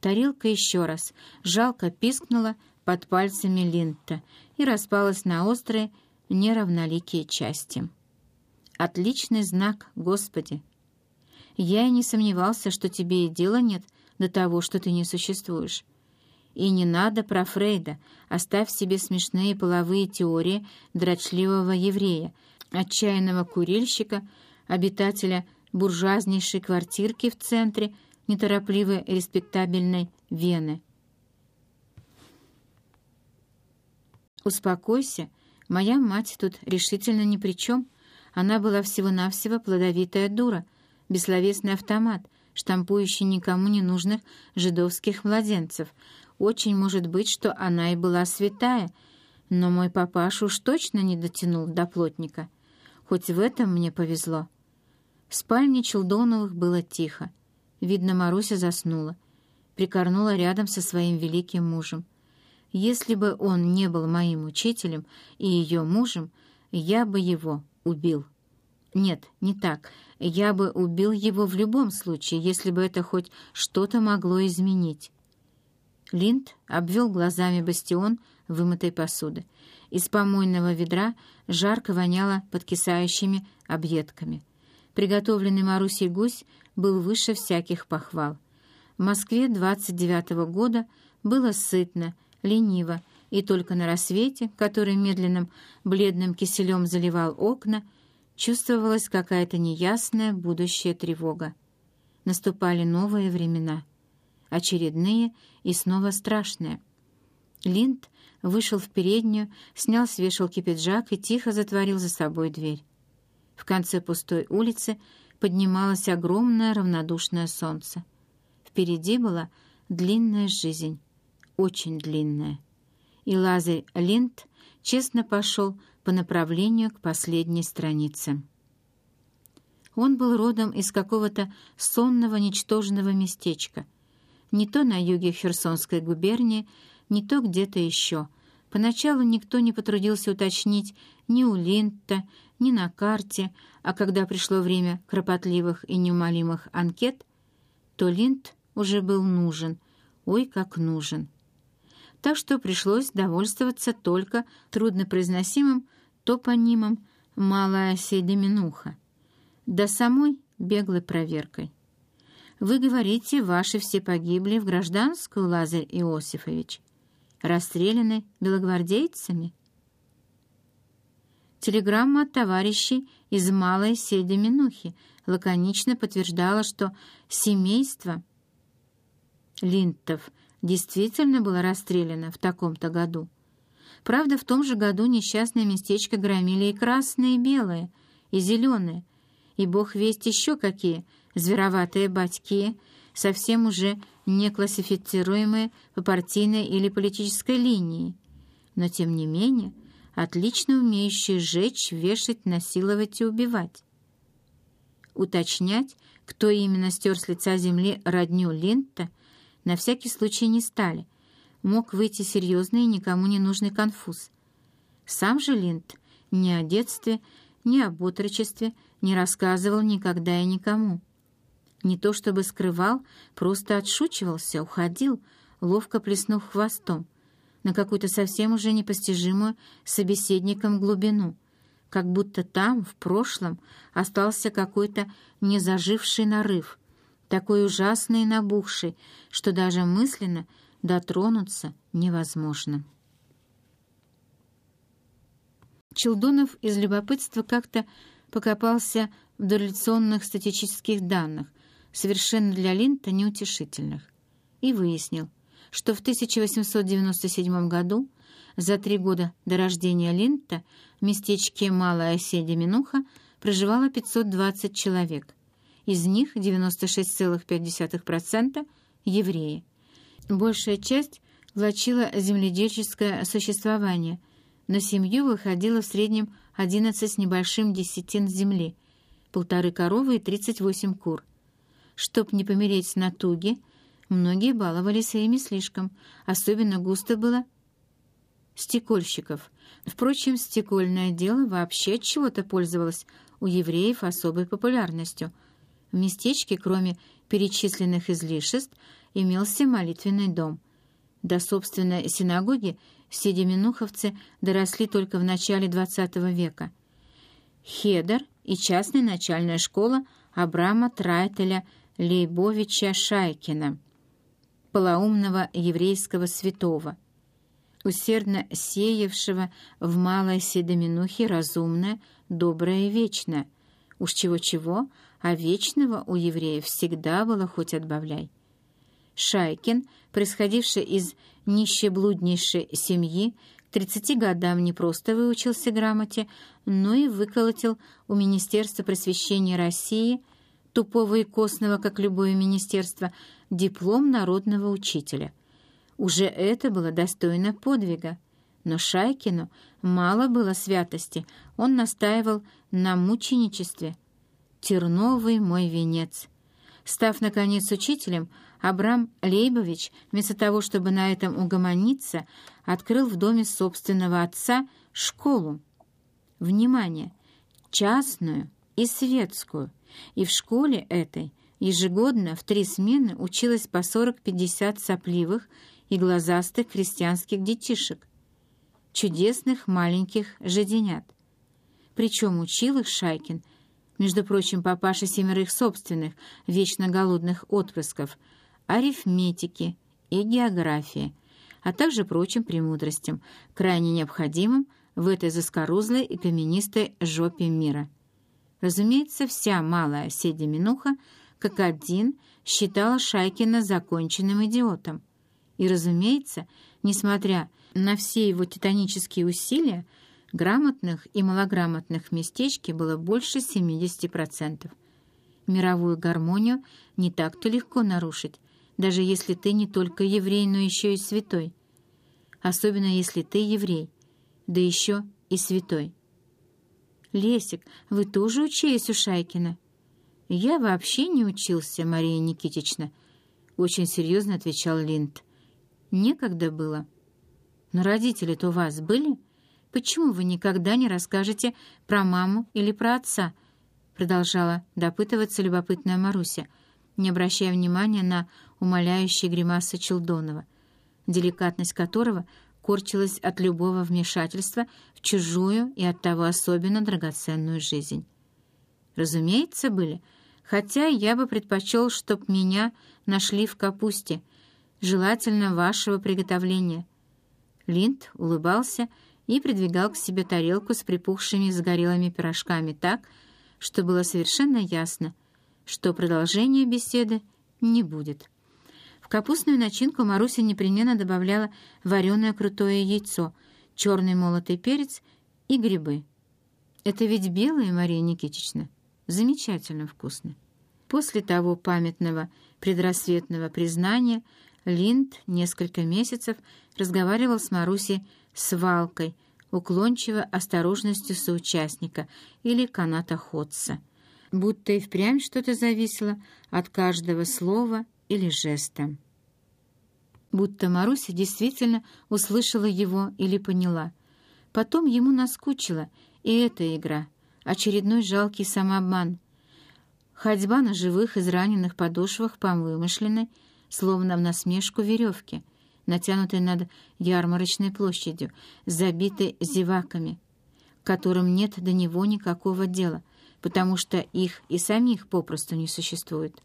Тарелка еще раз жалко пискнула под пальцами Линта и распалась на острые, неравноликие части. «Отличный знак, Господи!» Я и не сомневался, что тебе и дела нет до того, что ты не существуешь. И не надо про Фрейда, оставь себе смешные половые теории дрочливого еврея, отчаянного курильщика, обитателя буржуазнейшей квартирки в центре неторопливой респектабельной Вены. «Успокойся, моя мать тут решительно ни при чем. Она была всего-навсего плодовитая дура, бессловесный автомат, штампующий никому не нужных жидовских младенцев. Очень может быть, что она и была святая, но мой папаша уж точно не дотянул до плотника. Хоть в этом мне повезло». В спальне Челдоновых было тихо. Видно, Маруся заснула. Прикорнула рядом со своим великим мужем. Если бы он не был моим учителем и ее мужем, я бы его убил. Нет, не так. Я бы убил его в любом случае, если бы это хоть что-то могло изменить. Линд обвел глазами бастион вымытой посуды. Из помойного ведра жарко воняло подкисающими объедками. Приготовленный Марусей гусь был выше всяких похвал. В Москве 29-го года было сытно, лениво, и только на рассвете, который медленным бледным киселем заливал окна, чувствовалась какая-то неясная будущая тревога. Наступали новые времена, очередные и снова страшные. Линд вышел в переднюю, снял с вешалки пиджак и тихо затворил за собой дверь. В конце пустой улицы поднималось огромное равнодушное солнце. Впереди была длинная жизнь, очень длинная. И Лазарь Линд честно пошел по направлению к последней странице. Он был родом из какого-то сонного ничтожного местечка, не то на юге Херсонской губернии, не то где-то еще. Поначалу никто не потрудился уточнить ни у Линта, ни на карте, а когда пришло время кропотливых и неумолимых анкет, то Линд уже был нужен, ой, как нужен. Так что пришлось довольствоваться только труднопроизносимым топонимом «Малая Сейдеминуха», да самой беглой проверкой. Вы говорите, ваши все погибли в гражданскую, Лазарь Иосифович, расстреляны белогвардейцами? Телеграмма от товарищей из Малой Сейдеминухи лаконично подтверждала, что семейство Линтов действительно было расстреляно в таком-то году. Правда, в том же году несчастное местечко громили и красные, и белые, и зеленые, и бог весть еще какие звероватые батьки, совсем уже не классифицируемые по партийной или политической линии. Но, тем не менее, отлично умеющие жечь, вешать, насиловать и убивать. Уточнять, кто именно стер с лица земли родню Линта, на всякий случай не стали. Мог выйти серьезный и никому не нужный конфуз. Сам же Линд ни о детстве, ни об отрочестве не рассказывал никогда и никому. Не то чтобы скрывал, просто отшучивался, уходил, ловко плеснув хвостом — на какую-то совсем уже непостижимую собеседником глубину, как будто там, в прошлом, остался какой-то незаживший нарыв, такой ужасный и набухший, что даже мысленно дотронуться невозможно. Челдонов из любопытства как-то покопался в дореволюционных статистических данных, совершенно для Линта неутешительных, и выяснил, что в 1897 году, за три года до рождения Линта, в местечке Малая Оседя-Минуха проживало 520 человек. Из них 96,5% — евреи. Большая часть влачила земледельческое существование. На семью выходило в среднем 11 с небольшим десятин земли, полторы коровы и 38 кур. Чтоб не помереть с натуги, Многие баловались ими слишком, особенно густо было стекольщиков. Впрочем, стекольное дело вообще от чего-то пользовалось у евреев особой популярностью. В местечке, кроме перечисленных излишеств, имелся молитвенный дом. До собственной синагоги седеминуховцы доросли только в начале XX века. Хедер и частная начальная школа Абрама Трайтеля Лейбовича Шайкина, полоумного еврейского святого, усердно сеявшего в малой седоминухе разумное, доброе и вечное. Уж чего-чего, а вечного у евреев всегда было хоть отбавляй. Шайкин, происходивший из нищеблуднейшей семьи, к 30 годам не просто выучился грамоте, но и выколотил у Министерства просвещения России, тупого и костного, как любое министерство, диплом народного учителя. Уже это было достойно подвига. Но Шайкину мало было святости, он настаивал на мученичестве. «Терновый мой венец». Став, наконец, учителем, Абрам Лейбович, вместо того, чтобы на этом угомониться, открыл в доме собственного отца школу. Внимание! Частную и светскую. И в школе этой ежегодно в три смены училось по 40-50 сопливых и глазастых крестьянских детишек, чудесных маленьких жаденят. Причем учил их Шайкин – между прочим, папаша семерых собственных, вечно голодных отпрысков, арифметики и географии, а также прочим премудростям, крайне необходимым в этой заскорузлой и каменистой жопе мира. Разумеется, вся малая Седя-Минуха, как один, считала Шайкина законченным идиотом. И, разумеется, несмотря на все его титанические усилия, Грамотных и малограмотных в местечке было больше 70%. Мировую гармонию не так-то легко нарушить, даже если ты не только еврей, но еще и святой. Особенно если ты еврей, да еще и святой. «Лесик, вы тоже учились у Шайкина?» «Я вообще не учился, Мария Никитична», — очень серьезно отвечал Линд. «Некогда было». «Но родители-то у вас были?» Почему вы никогда не расскажете про маму или про отца?» Продолжала допытываться любопытная Маруся, не обращая внимания на умоляющие гримасы Челдонова, деликатность которого корчилась от любого вмешательства в чужую и оттого особенно драгоценную жизнь. Разумеется, были, хотя я бы предпочел, чтоб меня нашли в капусте, желательно вашего приготовления. Линд улыбался и придвигал к себе тарелку с припухшими сгорелыми пирожками так, что было совершенно ясно, что продолжения беседы не будет. Капустную начинку Маруся непременно добавляла вареное крутое яйцо, черный молотый перец и грибы. «Это ведь белое, Мария Никитична? Замечательно вкусно». После того памятного предрассветного признания Линд несколько месяцев разговаривал с Марусей свалкой, уклончиво осторожностью соучастника или канатоходца, будто и впрямь что-то зависело от каждого слова или жеста. Будто Маруся действительно услышала его или поняла. Потом ему наскучила и эта игра, очередной жалкий самообман. Ходьба на живых израненных подошвах по вымышленной, словно в насмешку веревке — натянутой над ярмарочной площадью, забитой зеваками, которым нет до него никакого дела, потому что их и самих попросту не существует.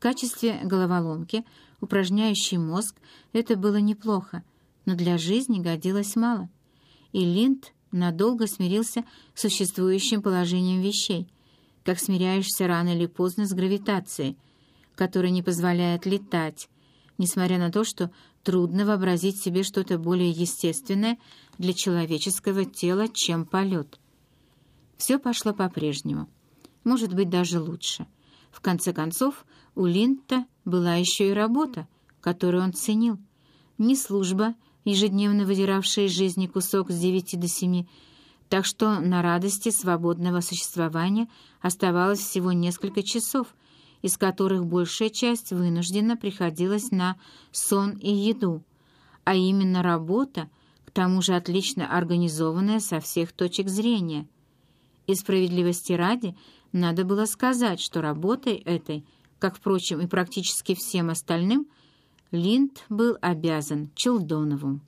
Качестве головоломки, упражняющий мозг, это было неплохо, но для жизни годилось мало. И Линд надолго смирился с существующим положением вещей, как смиряешься рано или поздно с гравитацией, которая не позволяет летать, несмотря на то, что трудно вообразить себе что-то более естественное для человеческого тела, чем полет. Все пошло по-прежнему. Может быть, даже лучше. В конце концов, у Линта была еще и работа, которую он ценил. Не служба, ежедневно выдиравшая из жизни кусок с девяти до семи, так что на радости свободного существования оставалось всего несколько часов — из которых большая часть вынуждена приходилась на сон и еду, а именно работа, к тому же отлично организованная со всех точек зрения. И справедливости ради надо было сказать, что работой этой, как, впрочем, и практически всем остальным – Линд был обязан Челдонову.